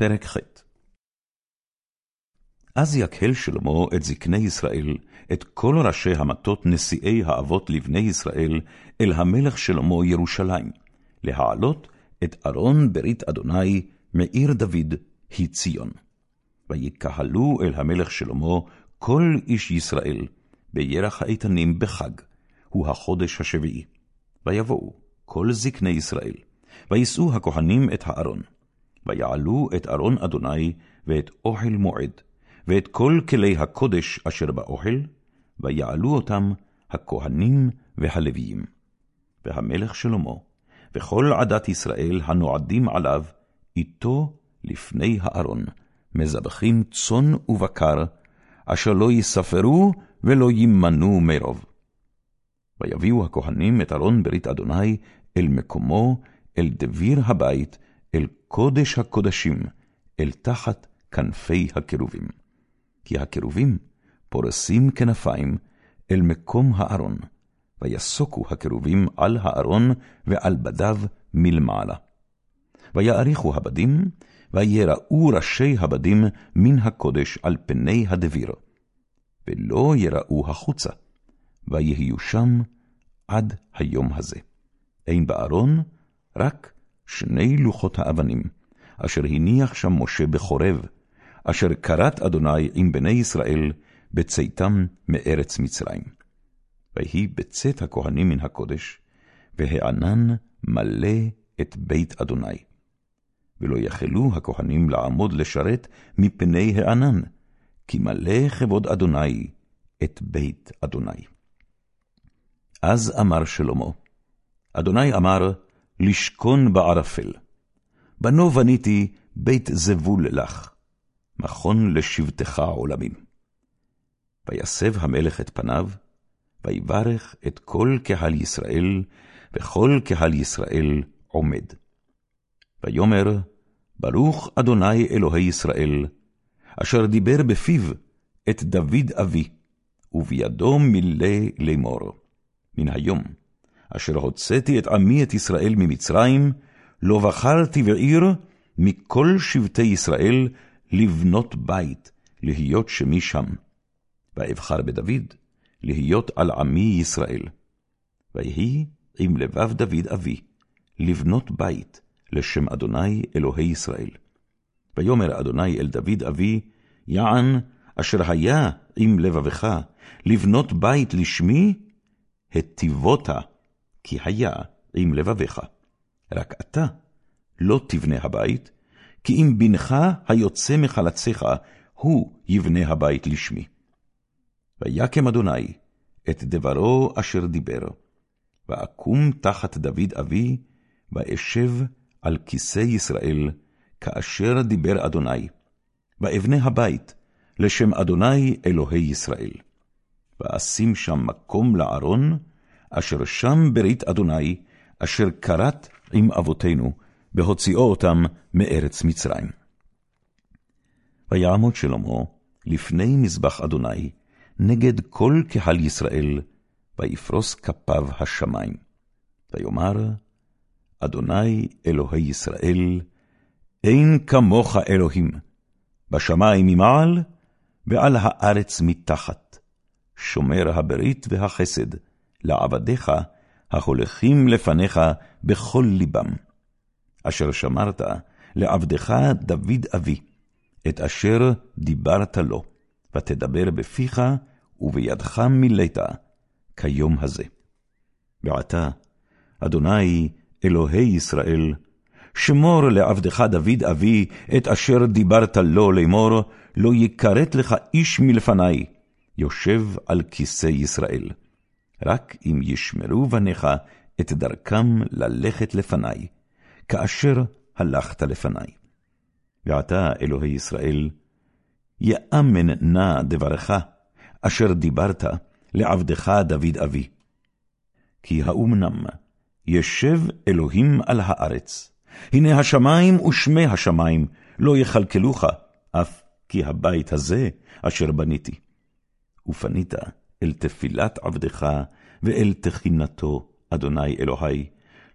פרק ח' אז יקהל שלמה את זקני ישראל, את כל ראשי המטות נשיאי האבות לבני ישראל, אל המלך שלמה ירושלים, להעלות את ארון ברית אדוני מעיר דוד, היא ציון. ויקהלו אל המלך שלמה כל איש ישראל, בירח האיתנים בחג, הוא החודש השביעי. ויבואו כל זקני ישראל, וישאו הכהנים את הארון. ויעלו את ארון אדוני ואת אוכל מועד, ואת כל כלי הקודש אשר באוכל, ויעלו אותם הכהנים והלוויים. והמלך שלמה, וכל עדת ישראל הנועדים עליו, איתו לפני הארון, מזבחים צאן ובקר, אשר לא יספרו ולא ימנו מרוב. ויביאו הכהנים את ארון ברית אדוני אל מקומו, אל דביר הבית, אל קודש הקודשים, אל תחת כנפי הקרובים. כי הקרובים פורסים כנפיים אל מקום הארון, ויסוקו הקרובים על הארון ועל בדיו מלמעלה. ויאריכו הבדים, ויראו ראשי הבדים מן הקודש על פני הדביר, ולא יראו החוצה, ויהיו שם עד היום הזה. אין בארון רק שני לוחות האבנים, אשר הניח שם משה בחורב, אשר כרת אדוני עם בני ישראל בצאתם מארץ מצרים. ויהי בצאת הכהנים מן הקודש, והענן מלא את בית אדוני. ולא יכלו הכהנים לעמוד לשרת מפני הענן, כי מלא כבוד אדוני את בית אדוני. אז אמר שלמה, אדוני אמר, לשכון בערפל. בנו בניתי בית זבול לך, מכון לשבטך עולמים. ויסב המלך את פניו, ויברך את כל קהל ישראל, וכל קהל ישראל עומד. ויאמר, ברוך אדוני אלוהי ישראל, אשר דיבר בפיו את דוד אבי, ובידו מילא לאמור, מן היום, אשר הוצאתי את עמי את ישראל ממצרים, לא בחרתי בעיר מכל שבטי ישראל לבנות בית, להיות שמי שם. ואבחר בדוד, להיות על עמי ישראל. ויהי עם לבב דוד אבי, לבנות בית, לשם אדוני אלוהי ישראל. ויאמר אדוני אל דוד אבי, יען אשר היה עם לבבך, לבנות בית לשמי, היטיבותה כי היה עם לבביך. רק אתה לא תבנה הבית, כי אם בנך היוצא מחלציך, הוא יבנה הבית לשמי. ויקם אדוני את דברו אשר דיבר, ואקום תחת דוד אבי, ואשב על כיסא ישראל, כאשר דיבר אדוני, ואבנה הבית, לשם אדוני אלוהי ישראל. ואשים שם מקום לארון, אשר שם ברית אדוני, אשר כרת עם אבותינו, בהוציאו אותם מארץ מצרים. ויעמוד שלמה לפני מזבח אדוני, נגד כל קהל ישראל, ויפרוס כפיו השמיים. ויאמר, אדוני אלוהי ישראל, אין כמוך אלוהים, בשמיים ממעל, ועל הארץ מתחת, שומר הברית והחסד, לעבדיך, ההולכים לפניך בכל ליבם. אשר שמרת לעבדך דוד אבי, את אשר דיברת לו, ותדבר בפיך ובידך מילאת, כיום הזה. ועתה, אדוני אלוהי ישראל, שמור לעבדך דוד אבי את אשר דיברת לו לאמור, לא יכרת לך איש מלפני, יושב על כיסא ישראל. רק אם ישמרו בניך את דרכם ללכת לפני, כאשר הלכת לפני. ועתה, אלוהי ישראל, יאמן נא דברך, אשר דיברת לעבדך דוד אבי. כי האומנם ישב אלוהים על הארץ, הנה השמים ושמי השמים לא יכלכלוך, אף כי הבית הזה אשר בניתי. ופנית אל תפילת עבדך ואל תחינתו, אדוני אלוהי,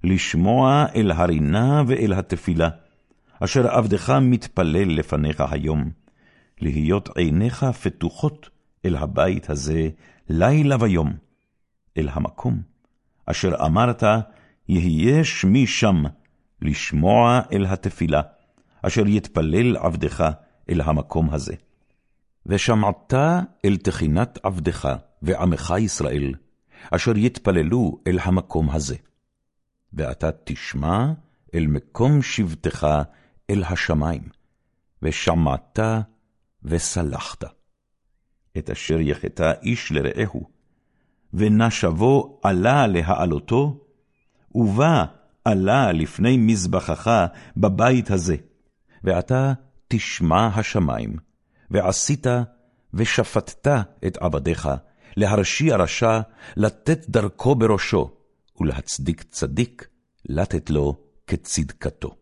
לשמוע אל הרינה ואל התפילה, אשר עבדך מתפלל לפניך היום, להיות עיניך פתוחות אל הבית הזה לילה ויום, אל המקום אשר אמרת, יהיה שמי שם, לשמוע אל התפילה, אשר יתפלל עבדך אל המקום הזה. ושמעת אל תחינת עבדך ועמך ישראל, אשר יתפללו אל המקום הזה. ואתה תשמע אל מקום שבטך אל השמיים, ושמעת וסלחת. את אשר יחטא איש לרעהו, ונשבו עלה להעלותו, ובא עלה לפני מזבחך בבית הזה, ואתה תשמע השמיים, ועשית ושפטת את עבדיך, להרשיע רשע, לתת דרכו בראשו, ולהצדיק צדיק, לתת לו כצדקתו.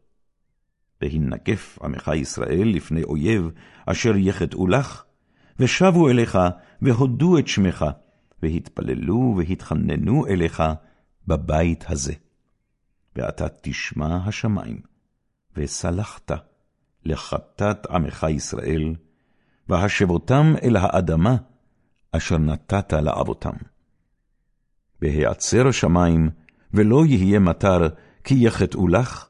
והנגף עמך ישראל לפני אויב, אשר יחטאו לך, ושבו אליך, והודו את שמך, והתפללו והתחננו אליך בבית הזה. ואתה תשמע השמיים, וסלחת לחטאת עמך ישראל, והשבותם אל האדמה אשר נתת לאבותם. והיעצר השמיים, ולא יהיה מטר, כי יחטאו לך,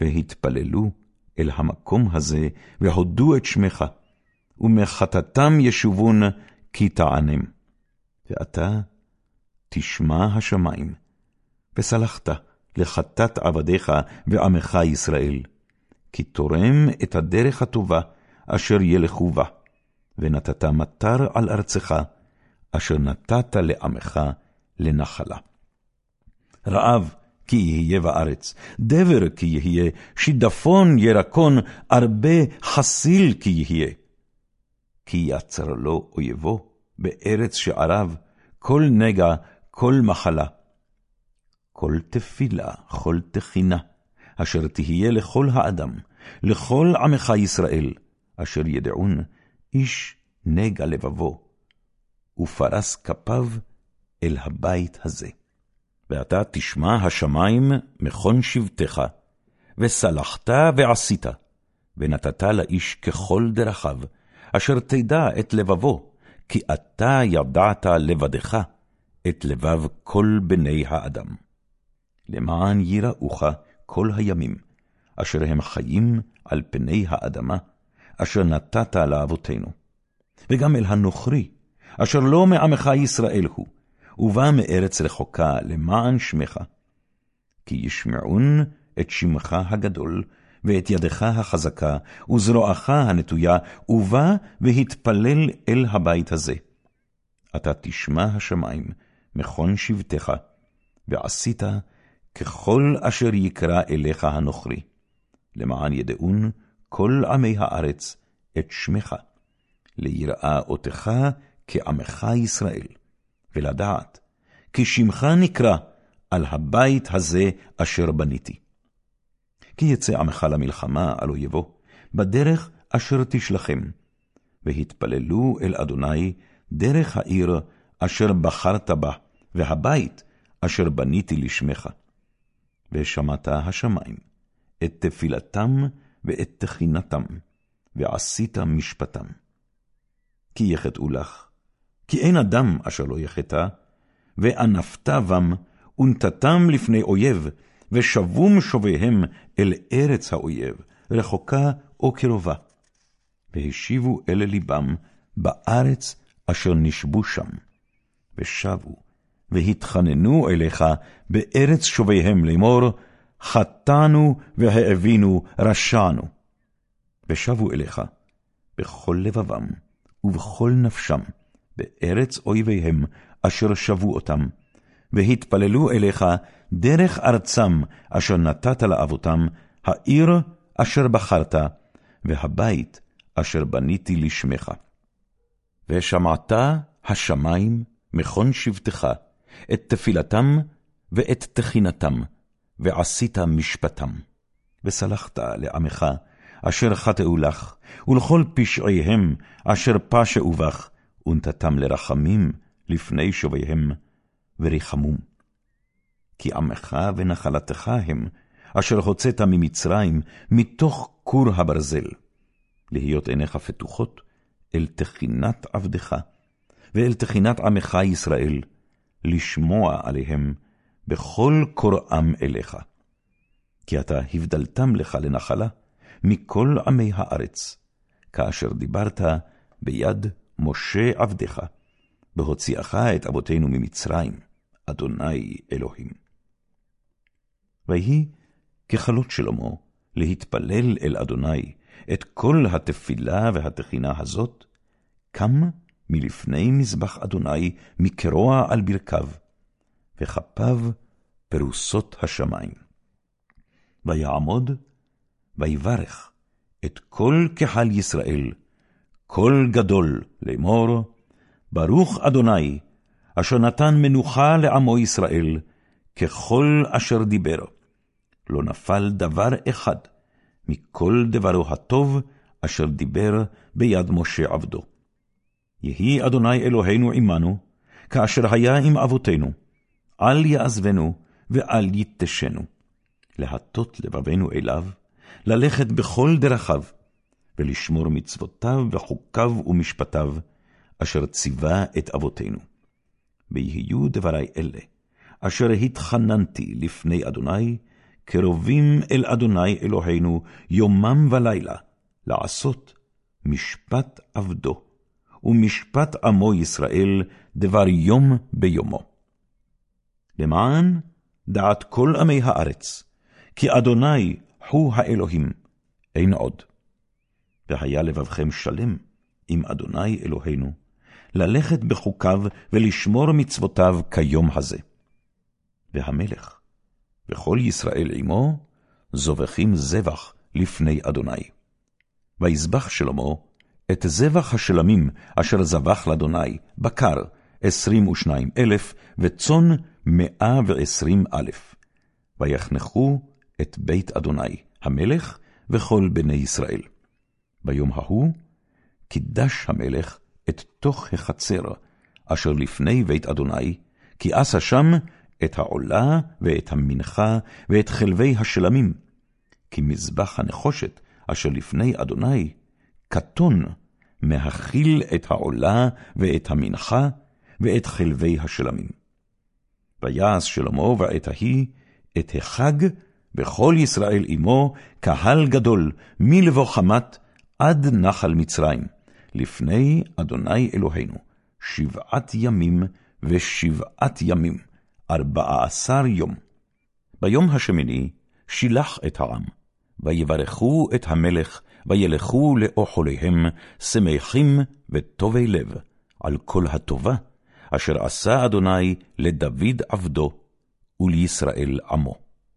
והתפללו אל המקום הזה, והודו את שמך, ומחטאתם ישובון, כי תענם. ואתה תשמע השמיים, וסלחת לחטאת עבדיך ועמך ישראל, כי תורם את הדרך הטובה אשר ילכו בה, ונתת מטר על ארצך, אשר נתת לעמך לנחלה. רעב כי יהיה בארץ, דבר כי יהיה, שידפון ירקון, הרבה חסיל כי יהיה. כי יצר לו אויבו בארץ שעריו, כל נגע, כל מחלה. כל תפילה, כל תחינה, אשר תהיה לכל האדם, לכל עמך ישראל, אשר ידעון איש נגע לבבו, ופרס כפיו אל הבית הזה. ואתה תשמע השמיים מכון שבטך, וסלחת ועשית, ונתת לאיש ככל דרכיו, אשר תדע את לבבו, כי אתה ידעת לבדך את לבב כל בני האדם. למען יראוך כל הימים, אשר הם חיים על פני האדמה, אשר נתת לאבותינו. וגם אל הנוכרי, אשר לא מעמך ישראל הוא, ובא מארץ רחוקה למען שמך. כי ישמעון את שמך הגדול, ואת ידך החזקה, וזרועך הנטויה, ובא והתפלל אל הבית הזה. אתה תשמע השמיים, מכון שבטך, ועשית ככל אשר יקרא אליך הנוכרי, למען ידעון כל עמי הארץ את שמך, ליראה אותך כעמך ישראל, ולדעת כי שמך נקרא על הבית הזה אשר בניתי. כי יצא עמך למלחמה על אויבו, בדרך אשר תשלחם, והתפללו אל אדוני דרך העיר אשר בחרת בה, והבית אשר בניתי לשמך. ושמעת השמיים, את תפילתם ואת תחינתם, ועשית משפטם. כי יחטאו לך, כי אין אדם אשר לא יחטא, ואנפת בם, ונתתם לפני אויב, ושבום שוביהם אל ארץ האויב, רחוקה או קרובה. והשיבו אל ליבם בארץ אשר נשבו שם, ושבו, והתחננו אליך בארץ שוביהם לאמור, חטאנו והאבינו, רשענו. ושבו אליך בכל לבבם ובכל נפשם, בארץ אויביהם, אשר שבו אותם, והתפללו אליך דרך ארצם אשר נתת לאבותם, העיר אשר בחרת, והבית אשר בניתי לשמך. ושמעת השמיים מכון שבטך, את תפילתם ואת תחינתם, ועשית משפטם. וסלחת לעמך, אשר חטאו לך, ולכל פשעיהם אשר פשעו בך, ונתתם לרחמים לפני שוביהם, וריחמום. כי עמך ונחלתך הם, אשר הוצאת ממצרים, מתוך כור הברזל, להיות עיניך פתוחות אל תחינת עבדך, ואל תחינת עמך ישראל, לשמוע עליהם בכל קוראם אליך. כי אתה הבדלתם לך לנחלה מכל עמי הארץ, כאשר דיברת ביד משה עבדך, בהוציאך את אבותינו ממצרים, אדוני אלוהים. ויהי ככלות שלמה להתפלל אל אדוני את כל התפילה והתחינה הזאת, קם מלפני מזבח אדוני מקרוע על ברכיו, וכפיו פרוסות השמיים. ויעמוד, ויברך את כל קהל ישראל, קול גדול לאמור, ברוך אדוני, אשר נתן מנוחה לעמו ישראל, ככל אשר דיבר. לא נפל דבר אחד מכל דברו הטוב אשר דיבר ביד משה עבדו. יהי אדוני אלוהינו עמנו, כאשר היה עם אבותינו, אל יעזבנו ואל יתשנו, להטות לבבנו אליו, ללכת בכל דרכיו, ולשמור מצוותיו וחוקיו ומשפטיו, אשר ציווה את אבותינו. ויהיו דברי אלה, אשר התחננתי לפני אדוני, קרובים אל אדוני אלוהינו יומם ולילה, לעשות משפט עבדו, ומשפט עמו ישראל דבר יום ביומו. למען דעת כל עמי הארץ, כי אדוני הוא האלוהים, אין עוד. והיה לבבכם שלם עם אדוני אלוהינו, ללכת בחוקיו ולשמור מצוותיו כיום הזה. והמלך, וכל ישראל עמו, זובחים זבח לפני אדוני. ויזבח שלמה את זבח השלמים אשר זבח לאדוני, בקר עשרים ושניים אלף, וצאן מאה ועשרים אלף. ויחנכו את בית אדוני, המלך, וכל בני ישראל. ביום ההוא קידש המלך את תוך החצר, אשר לפני בית אדוני, כי עשה שם את העולה ואת המנחה ואת חלבי השלמים. כי מזבח הנחושת אשר לפני אדוני, קטון מהכיל את העולה ואת המנחה ואת חלבי השלמים. ויעש שלמה בעת ההיא את החג וכל ישראל עמו, קהל גדול, מלבוא חמת עד נחל מצרים, לפני אדוני אלוהינו, שבעת ימים ושבעת ימים, ארבעה עשר יום. ביום השמיני שילח את העם, ויברכו את המלך, וילכו לאוכליהם, שמחים וטובי לב, על כל הטובה, אשר עשה אדוני לדוד עבדו, ולישראל עמו.